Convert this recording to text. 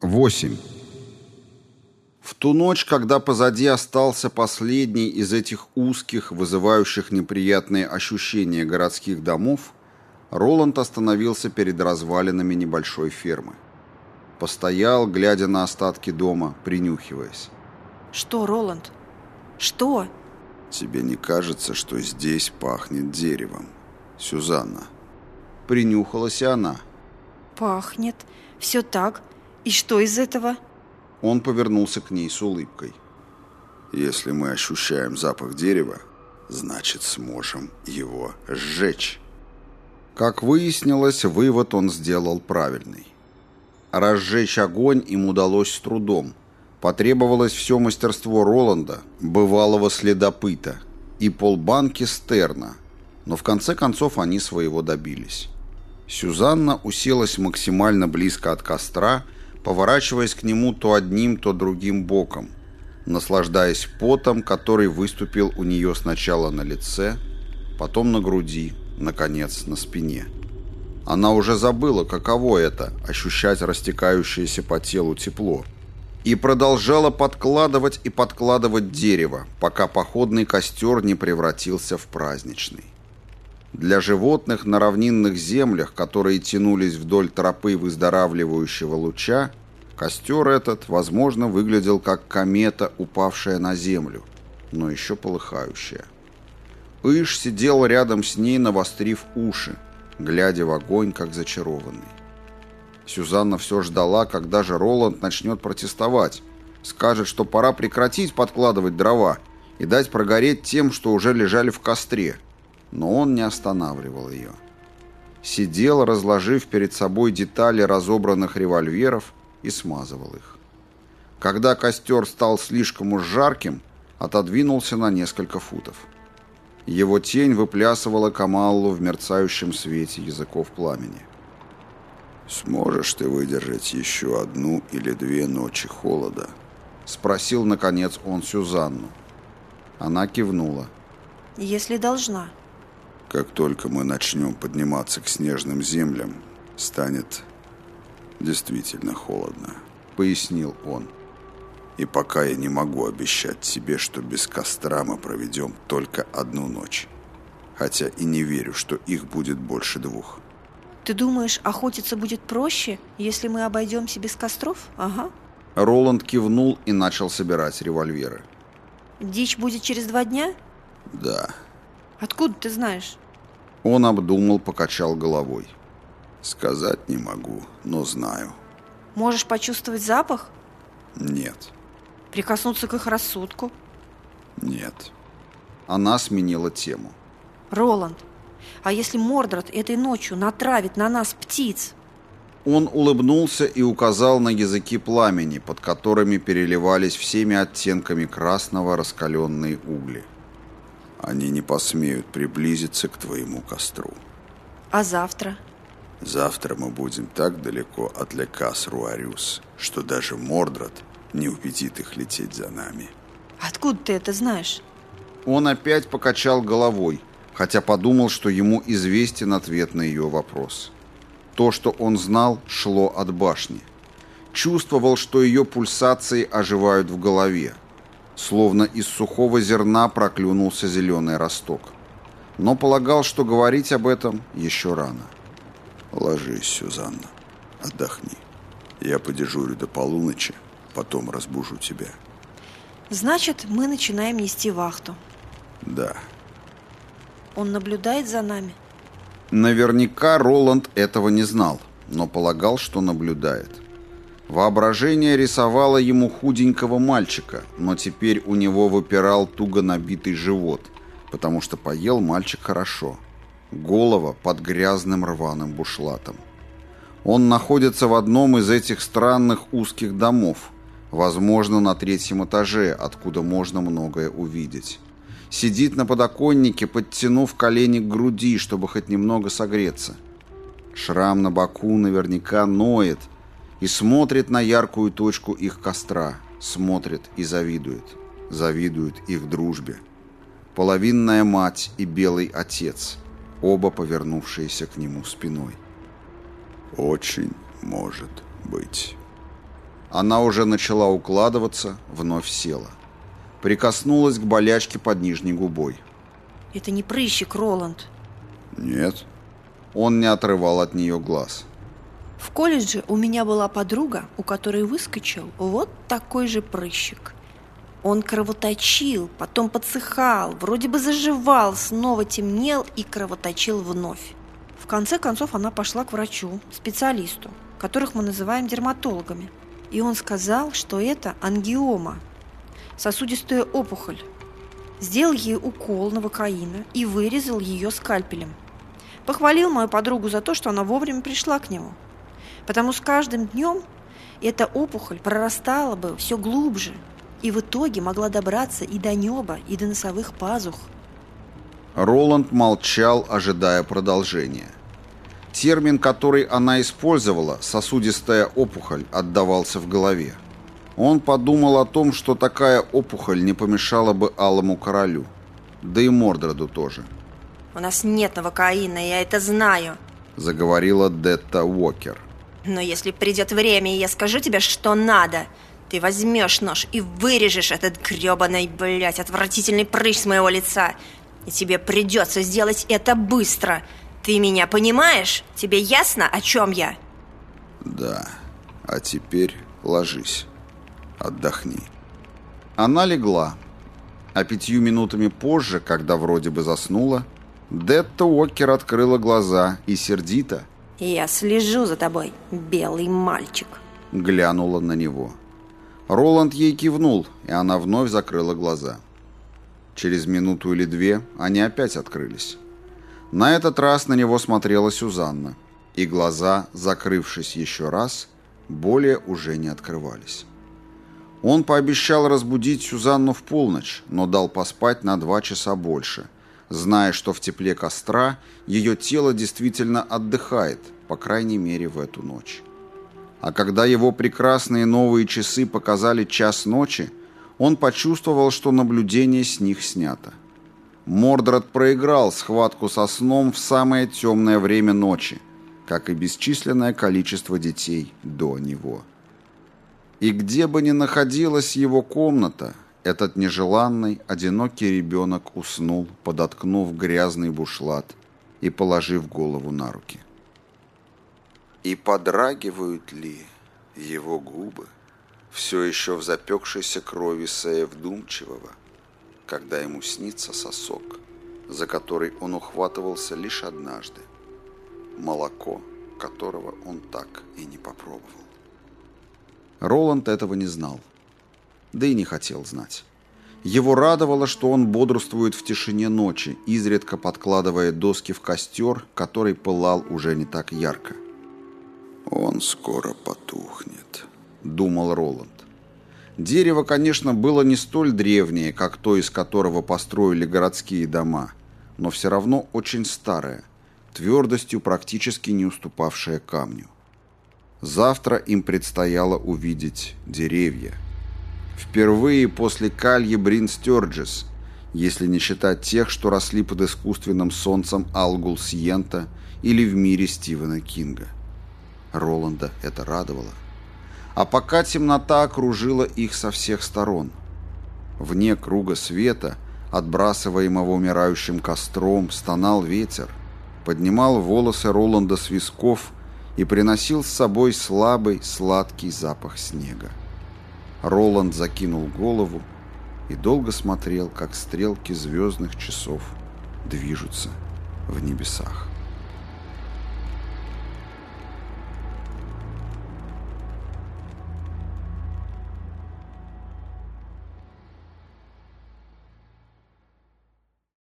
8. В ту ночь, когда позади остался последний из этих узких, вызывающих неприятные ощущения городских домов, Роланд остановился перед развалинами небольшой фермы. Постоял, глядя на остатки дома, принюхиваясь. Что, Роланд? Что? Тебе не кажется, что здесь пахнет деревом? Сюзанна. Принюхалась и она. Пахнет. Все так. И что из этого? Он повернулся к ней с улыбкой. Если мы ощущаем запах дерева, значит сможем его сжечь. Как выяснилось, вывод он сделал правильный. Разжечь огонь им удалось с трудом. Потребовалось все мастерство Роланда, бывалого следопыта, и полбанки Стерна, но в конце концов они своего добились. Сюзанна уселась максимально близко от костра поворачиваясь к нему то одним, то другим боком, наслаждаясь потом, который выступил у нее сначала на лице, потом на груди, наконец, на спине. Она уже забыла, каково это – ощущать растекающееся по телу тепло. И продолжала подкладывать и подкладывать дерево, пока походный костер не превратился в праздничный. Для животных на равнинных землях, которые тянулись вдоль тропы выздоравливающего луча, костер этот, возможно, выглядел как комета, упавшая на землю, но еще полыхающая. Иш сидел рядом с ней, навострив уши, глядя в огонь, как зачарованный. Сюзанна все ждала, когда же Роланд начнет протестовать, скажет, что пора прекратить подкладывать дрова и дать прогореть тем, что уже лежали в костре – но он не останавливал ее. Сидел, разложив перед собой детали разобранных револьверов и смазывал их. Когда костер стал слишком уж жарким, отодвинулся на несколько футов. Его тень выплясывала Камаллу в мерцающем свете языков пламени. «Сможешь ты выдержать еще одну или две ночи холода?» — спросил, наконец, он Сюзанну. Она кивнула. «Если должна». Как только мы начнем подниматься к снежным землям, станет действительно холодно, пояснил он. И пока я не могу обещать себе, что без костра мы проведем только одну ночь. Хотя и не верю, что их будет больше двух. Ты думаешь, охотиться будет проще, если мы обойдемся без костров? Ага. Роланд кивнул и начал собирать револьверы. Дичь будет через два дня? Да. Откуда ты знаешь? Он обдумал, покачал головой. Сказать не могу, но знаю. Можешь почувствовать запах? Нет. Прикоснуться к их рассудку? Нет. Она сменила тему. Роланд, а если Мордред этой ночью натравит на нас птиц? Он улыбнулся и указал на языки пламени, под которыми переливались всеми оттенками красного раскаленные угли. Они не посмеют приблизиться к твоему костру. А завтра? Завтра мы будем так далеко от Лекас Руариус, что даже Мордред не убедит их лететь за нами. Откуда ты это знаешь? Он опять покачал головой, хотя подумал, что ему известен ответ на ее вопрос. То, что он знал, шло от башни. Чувствовал, что ее пульсации оживают в голове, словно из сухого зерна проклюнулся зеленый росток. Но полагал, что говорить об этом еще рано. «Ложись, Сюзанна, отдохни. Я подежурю до полуночи, потом разбужу тебя». «Значит, мы начинаем нести вахту». «Да». «Он наблюдает за нами?» Наверняка Роланд этого не знал, но полагал, что наблюдает. Воображение рисовало ему худенького мальчика, но теперь у него выпирал туго набитый живот, потому что поел мальчик хорошо. Голова под грязным рваным бушлатом. Он находится в одном из этих странных узких домов, возможно, на третьем этаже, откуда можно многое увидеть. Сидит на подоконнике, подтянув колени к груди, чтобы хоть немного согреться. Шрам на боку наверняка ноет, и смотрит на яркую точку их костра, смотрит и завидует, завидует их дружбе. Половинная мать и белый отец, оба повернувшиеся к нему спиной. Очень может быть. Она уже начала укладываться, вновь села. Прикоснулась к болячке под нижней губой. Это не прыщик, Роланд. Нет. Он не отрывал от нее глаз. В колледже у меня была подруга, у которой выскочил вот такой же прыщик. Он кровоточил, потом подсыхал, вроде бы заживал, снова темнел и кровоточил вновь. В конце концов она пошла к врачу, специалисту, которых мы называем дерматологами. И он сказал, что это ангиома, сосудистая опухоль. Сделал ей укол новокаина и вырезал ее скальпелем. Похвалил мою подругу за то, что она вовремя пришла к нему. Потому с каждым днем эта опухоль прорастала бы все глубже и в итоге могла добраться и до неба, и до носовых пазух. Роланд молчал, ожидая продолжения. Термин, который она использовала, «сосудистая опухоль», отдавался в голове. Он подумал о том, что такая опухоль не помешала бы Алому Королю. Да и Мордреду тоже. «У нас нет новокаина, я это знаю», — заговорила Детта Уокер. «Но если придет время, и я скажу тебе, что надо, ты возьмешь нож и вырежешь этот гребаный, блядь, отвратительный прыщ с моего лица. И тебе придется сделать это быстро. Ты меня понимаешь? Тебе ясно, о чем я? Да. А теперь ложись. Отдохни. Она легла. А пятью минутами позже, когда вроде бы заснула, Детта Уокер открыла глаза и сердито «Я слежу за тобой, белый мальчик», глянула на него. Роланд ей кивнул, и она вновь закрыла глаза. Через минуту или две они опять открылись. На этот раз на него смотрела Сюзанна, и глаза, закрывшись еще раз, более уже не открывались. Он пообещал разбудить Сюзанну в полночь, но дал поспать на два часа больше, зная, что в тепле костра ее тело действительно отдыхает, по крайней мере в эту ночь. А когда его прекрасные новые часы показали час ночи, он почувствовал, что наблюдение с них снято. Мордред проиграл схватку со сном в самое темное время ночи, как и бесчисленное количество детей до него. И где бы ни находилась его комната, этот нежеланный, одинокий ребенок уснул, подоткнув грязный бушлат и положив голову на руки. И подрагивают ли его губы? все еще в запекшейся крови Сея вдумчивого, когда ему снится сосок, за который он ухватывался лишь однажды, молоко, которого он так и не попробовал. Роланд этого не знал, да и не хотел знать. Его радовало, что он бодрствует в тишине ночи, изредка подкладывая доски в костер, который пылал уже не так ярко. «Он скоро потухнет», — думал Роланд. Дерево, конечно, было не столь древнее, как то, из которого построили городские дома, но все равно очень старое, твердостью практически не уступавшее камню. Завтра им предстояло увидеть деревья. Впервые после кальи Брин Стерджес, если не считать тех, что росли под искусственным солнцем Алгул Сиента или в мире Стивена Кинга. Роланда это радовало. А пока темнота окружила их со всех сторон. Вне круга света, отбрасываемого умирающим костром, стонал ветер, поднимал волосы Роланда с висков и приносил с собой слабый сладкий запах снега. Роланд закинул голову и долго смотрел, как стрелки звездных часов движутся в небесах.